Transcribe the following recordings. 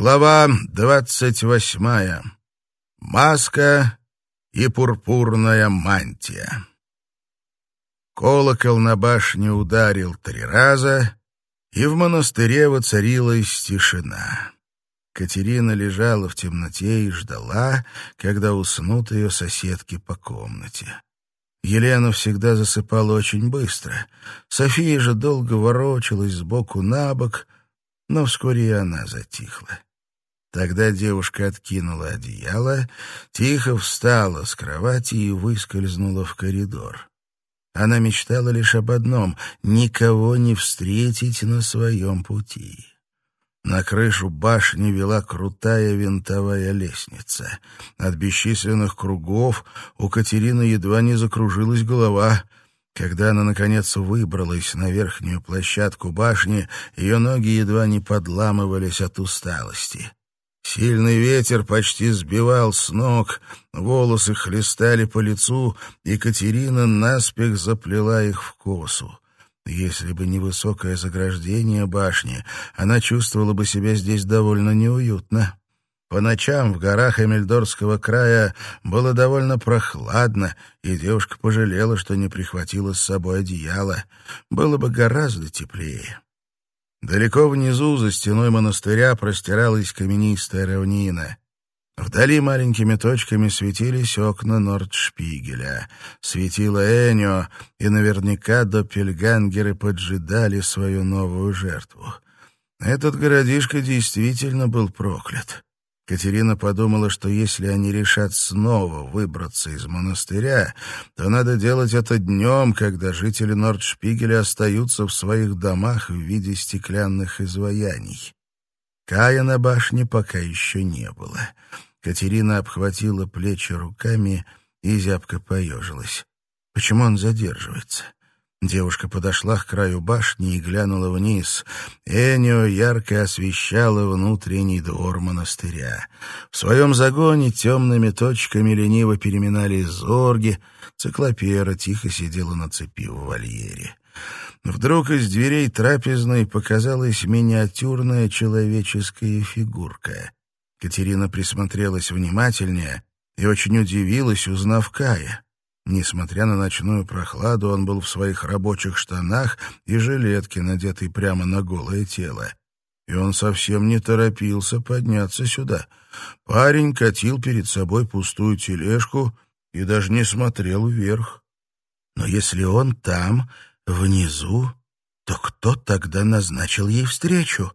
Глава двадцать восьмая. Маска и пурпурная мантия. Колокол на башне ударил три раза, и в монастыре воцарилась тишина. Катерина лежала в темноте и ждала, когда уснут ее соседки по комнате. Елена всегда засыпала очень быстро. София же долго ворочалась сбоку на бок — но вскоре и она затихла. Тогда девушка откинула одеяло, тихо встала с кровати и выскользнула в коридор. Она мечтала лишь об одном — никого не встретить на своем пути. На крышу башни вела крутая винтовая лестница. От бесчисленных кругов у Катерины едва не закружилась голова — когда она, наконец, выбралась на верхнюю площадку башни, ее ноги едва не подламывались от усталости. Сильный ветер почти сбивал с ног, волосы хлестали по лицу, и Катерина наспех заплела их в косу. Если бы не высокое заграждение башни, она чувствовала бы себя здесь довольно неуютно. По ночам в горах Эмельдорского края было довольно прохладно, и девушка пожалела, что не прихватила с собой одеяло. Было бы гораздо теплее. Далеко внизу, за стеной монастыря, простиралась каменистая равнина. Вдали маленькими точками светились окна Нордшпигеля. Светила Энио, и наверняка доппельгангеры поджидали свою новую жертву. Этот городишко действительно был проклят. Катерина подумала, что если они решат снова выбраться из монастыря, то надо делать это днем, когда жители Нордшпигеля остаются в своих домах в виде стеклянных изваяний. Кая на башне пока еще не было. Катерина обхватила плечи руками и зябко поежилась. Почему он задерживается? Девушка подошла к краю башни и глянула вниз. Энио ярко освещала внутренний двор монастыря. В своем загоне темными точками лениво переминались зорги. Циклопера тихо сидела на цепи в вольере. Вдруг из дверей трапезной показалась миниатюрная человеческая фигурка. Катерина присмотрелась внимательнее и очень удивилась, узнав Кая. Несмотря на ночную прохладу, он был в своих рабочих штанах и жилетке, надетой прямо на голое тело. И он совсем не торопился подняться сюда. Парень катил перед собой пустую тележку и даже не смотрел вверх. Но если он там, внизу, то кто тогда назначил ей встречу?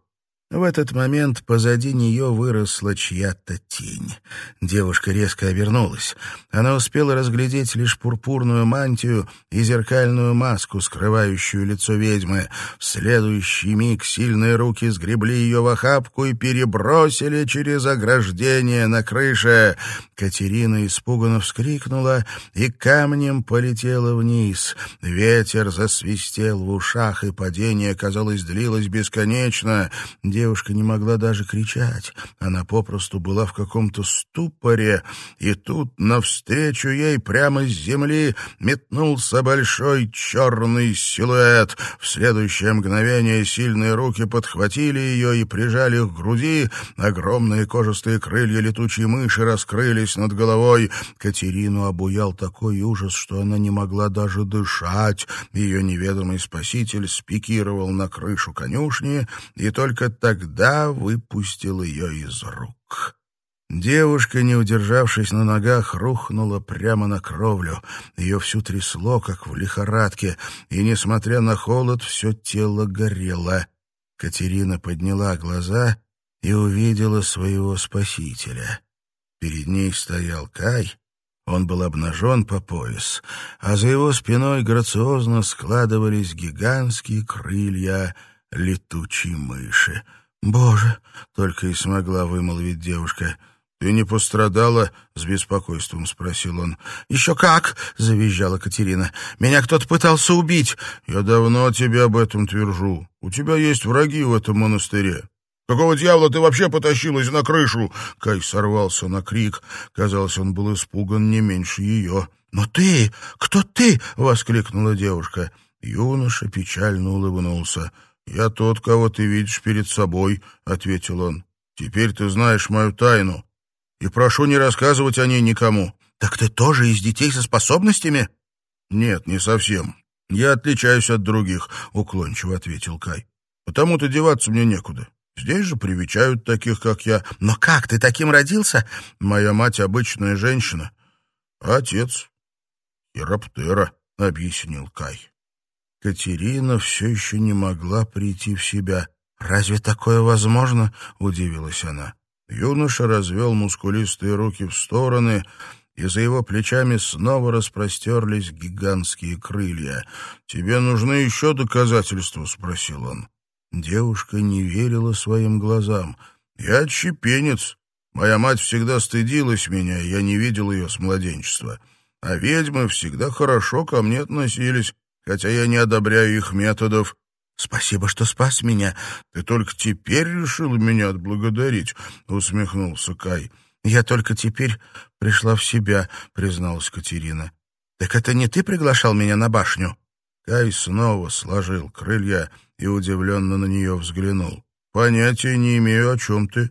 В этот момент позади нее выросла чья-то тень. Девушка резко обернулась. Она успела разглядеть лишь пурпурную мантию и зеркальную маску, скрывающую лицо ведьмы. В следующий миг сильные руки сгребли ее в охапку и перебросили через ограждение на крыше. Катерина испуганно вскрикнула и камнем полетела вниз. Ветер засвистел в ушах, и падение, казалось, длилось бесконечно — Девушка не могла даже кричать. Она попросту была в каком-то ступоре, и тут навстречу ей прямо с земли метнулся большой черный силуэт. В следующее мгновение сильные руки подхватили ее и прижали к груди. Огромные кожистые крылья летучей мыши раскрылись над головой. Катерину обуял такой ужас, что она не могла даже дышать. Ее неведомый спаситель спикировал на крышу конюшни, и только тогда выпустил ее из рук. Девушка, не удержавшись на ногах, рухнула прямо на кровлю. Ее всю трясло, как в лихорадке, и, несмотря на холод, все тело горело. Катерина подняла глаза и увидела своего спасителя. Перед ней стоял Кай, он был обнажен по пояс, а за его спиной грациозно складывались гигантские крылья летучей мыши. «Боже!» — только и смогла вымолвить девушка. «Ты не пострадала?» — с беспокойством спросил он. «Еще как!» — завизжала Катерина. «Меня кто-то пытался убить!» «Я давно тебе об этом твержу. У тебя есть враги в этом монастыре. «Какого дьявола ты вообще потащилась на крышу?» Кай сорвался на крик. Казалось, он был испуган не меньше ее. «Но ты! Кто ты?» — воскликнула девушка. Юноша печально улыбнулся. «Я тот, кого ты видишь перед собой», — ответил он. Теперь ты знаешь мою тайну. И прошу не рассказывать о ней никому». «Так ты тоже из детей со способностями?» «Нет, не совсем. Я отличаюсь от других», — уклончиво ответил Кай. «Потому-то деваться мне некуда. Здесь же привечают таких, как я. Но как, ты таким родился? Моя мать обычная женщина, а отец — хироптера», — объяснил Кай. Катерина все еще не могла прийти в себя. «Разве такое возможно?» — удивилась она. Юноша развел мускулистые руки в стороны, и за его плечами снова распростерлись гигантские крылья. «Тебе нужны еще доказательства?» — спросил он. Девушка не верила своим глазам. «Я чепенец. Моя мать всегда стыдилась меня, я не видел ее с младенчества. А ведьмы всегда хорошо ко мне относились, хотя я не одобряю их методов. «Спасибо, что спас меня. Ты только теперь решил меня отблагодарить», — усмехнулся Кай. «Я только теперь пришла в себя», — призналась Катерина. «Так это не ты приглашал меня на башню?» Кай снова сложил крылья и удивленно на нее взглянул. «Понятия не имею, о чем ты».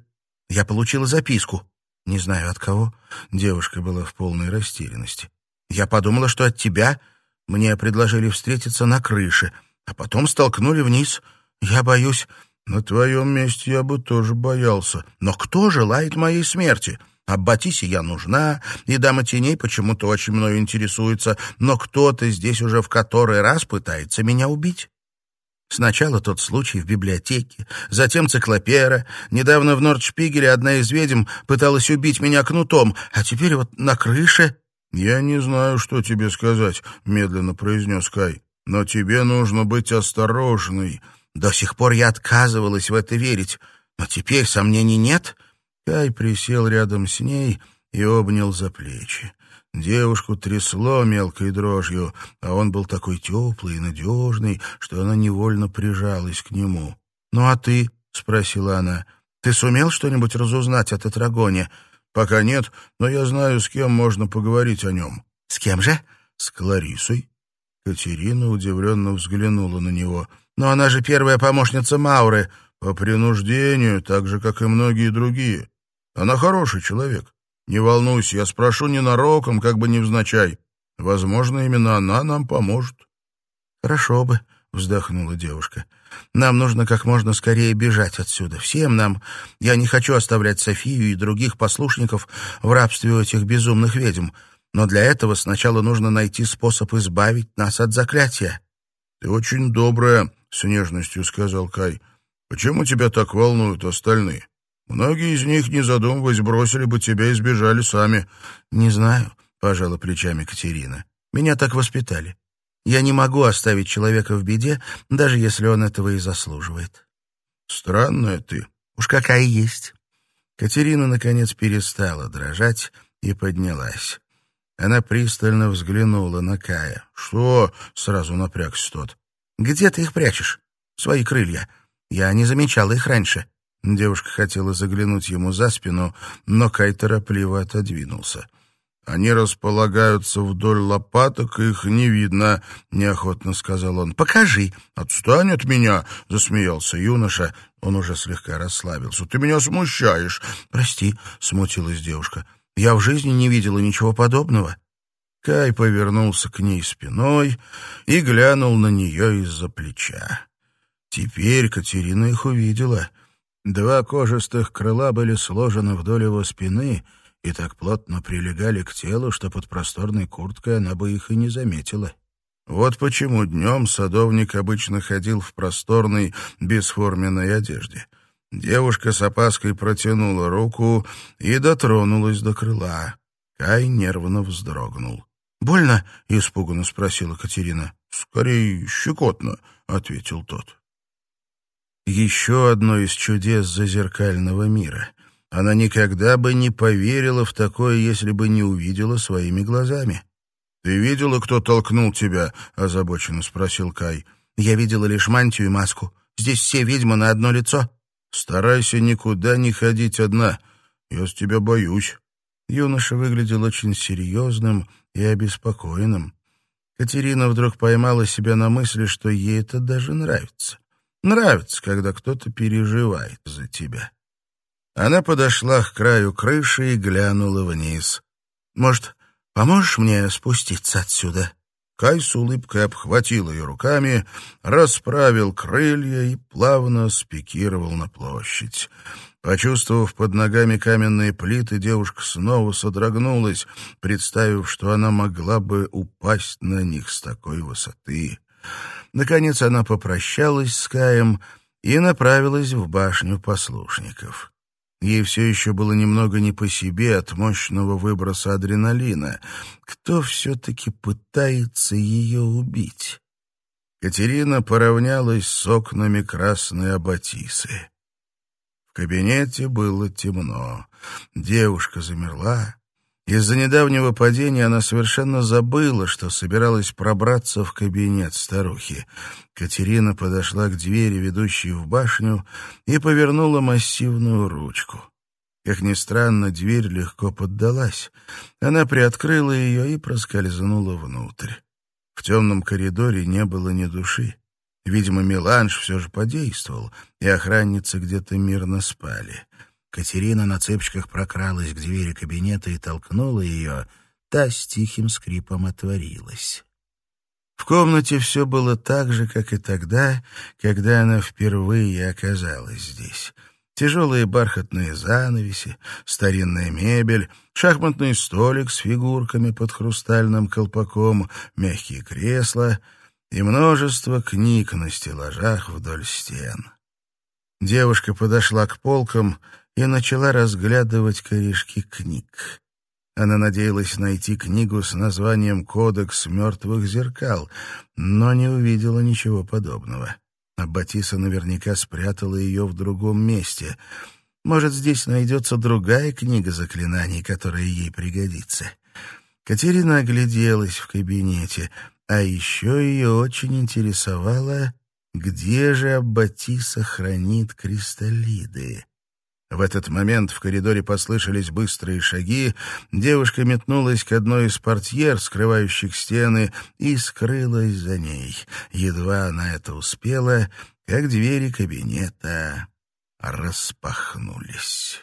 «Я получила записку». «Не знаю, от кого». Девушка была в полной растерянности. «Я подумала, что от тебя. Мне предложили встретиться на крыше, а потом столкнули вниз. Я боюсь...» «На твоем месте я бы тоже боялся. Но кто желает моей смерти?» Аббатисе я нужна, и дама теней почему-то очень мною интересуется, но кто-то здесь уже в который раз пытается меня убить. Сначала тот случай в библиотеке, затем циклопера. Недавно в Нордшпигеле одна из ведьм пыталась убить меня кнутом, а теперь вот на крыше... «Я не знаю, что тебе сказать», — медленно произнес Кай. «Но тебе нужно быть осторожной». До сих пор я отказывалась в это верить, но теперь сомнений нет. Кай присел рядом с ней и обнял за плечи. Девушку трясло мелкой дрожью, а он был такой теплый и надежный, что она невольно прижалась к нему. «Ну а ты?» — спросила она. «Ты сумел что-нибудь разузнать о Тетрагоне?» «Пока нет, но я знаю, с кем можно поговорить о нем». «С кем же?» «С Кларисой». Катерина удивленно взглянула на него. «Но она же первая помощница Мауры». «По принуждению, так же, как и многие другие. Она хороший человек. Не волнуйся, я спрошу ненароком, как бы невзначай. Возможно, именно она нам поможет. Хорошо бы, вздохнула девушка. Нам нужно как можно скорее бежать отсюда. Всем нам. Я не хочу оставлять Софию и других послушников в рабстве у этих безумных ведьм. Но для этого сначала нужно найти способ избавить нас от заклятия. — Ты очень добрая, — с нежностью сказал Кай. — Почему тебя так волнуют остальные? Многие из них, не задумываясь, бросили бы тебя и сбежали сами. — Не знаю, — пожала плечами Катерина. — Меня так воспитали. Я не могу оставить человека в беде, даже если он этого и заслуживает. — Странная ты. — Уж какая есть. Катерина, наконец, перестала дрожать и поднялась. Она пристально взглянула на Кая. «Что?» — сразу напрягся тот. «Где ты их прячешь? Свои крылья. Я не замечала их раньше». Девушка хотела заглянуть ему за спину, но Кай торопливо отодвинулся. «Они располагаются вдоль лопаток, их не видно», — неохотно сказал он. «Покажи». «Отстань от меня», — засмеялся юноша. Он уже слегка расслабился. «Ты меня смущаешь». «Прости», — смутилась девушка. «Я в жизни не видела ничего подобного». Кай повернулся к ней спиной и глянул на нее из-за плеча. Теперь Катерина их увидела — Два кожистых крыла были сложены вдоль его спины и так плотно прилегали к телу, что под просторной курткой она бы их и не заметила. Вот почему днем садовник обычно ходил в просторной, бесформенной одежде. Девушка с опаской протянула руку и дотронулась до крыла. Кай нервно вздрогнул. «Больно?» — испуганно спросила Катерина. «Скорее, щекотно», — ответил тот. Еще одно из чудес зазеркального мира. Она никогда бы не поверила в такое, если бы не увидела своими глазами. «Ты видела, кто толкнул тебя?» — озабоченно спросил Кай. «Я видела лишь мантию и маску. Здесь все ведьмы на одно лицо». «Старайся никуда не ходить одна. Я с тебя боюсь». Юноша выглядел очень серьезным и обеспокоенным. Катерина вдруг поймала себя на мысли, что ей это даже нравится. Нравится, когда кто-то переживает за тебя. Она подошла к краю крыши и глянула вниз. «Может, поможешь мне спуститься отсюда?» Кай с улыбкой обхватил ее руками, расправил крылья и плавно спикировал на площадь. Почувствовав под ногами каменные плиты, девушка снова содрогнулась, представив, что она могла бы упасть на них с такой высоты. Наконец она попрощалась с Каем и направилась в башню послушников. Ей все еще было немного не по себе от мощного выброса адреналина. Кто все-таки пытается ее убить? Катерина поравнялась с окнами красной аббатисы. В кабинете было темно. Девушка замерла, из-за недавнего падения она совершенно забыла, что собиралась пробраться в кабинет старухи. Катерина подошла к двери, ведущей в башню, и повернула массивную ручку. Как ни странно, дверь легко поддалась. Она приоткрыла ее и проскользнула внутрь. В темном коридоре не было ни души. Видимо, меланж все же подействовал, и охранницы где-то мирно спали. Катерина на цепочках прокралась к двери кабинета и толкнула ее. Та с тихим скрипом отворилась. В комнате все было так же, как и тогда, когда она впервые оказалась здесь. Тяжелые бархатные занавеси, старинная мебель, шахматный столик с фигурками под хрустальным колпаком, мягкие кресла и множество книг на стеллажах вдоль стен. Девушка подошла к полкам и начала разглядывать корешки книг. Она надеялась найти книгу с названием «Кодекс мертвых зеркал», но не увидела ничего подобного. А Батиса наверняка спрятала ее в другом месте. Может, здесь найдется другая книга заклинаний, которая ей пригодится. Катерина огляделась в кабинете, а еще ее очень интересовало, где же Аббатиса хранит кристаллиды. В этот момент в коридоре послышались быстрые шаги, девушка метнулась к одной из портьер, скрывающих стены, и скрылась за ней. Едва она это успела, как двери кабинета распахнулись.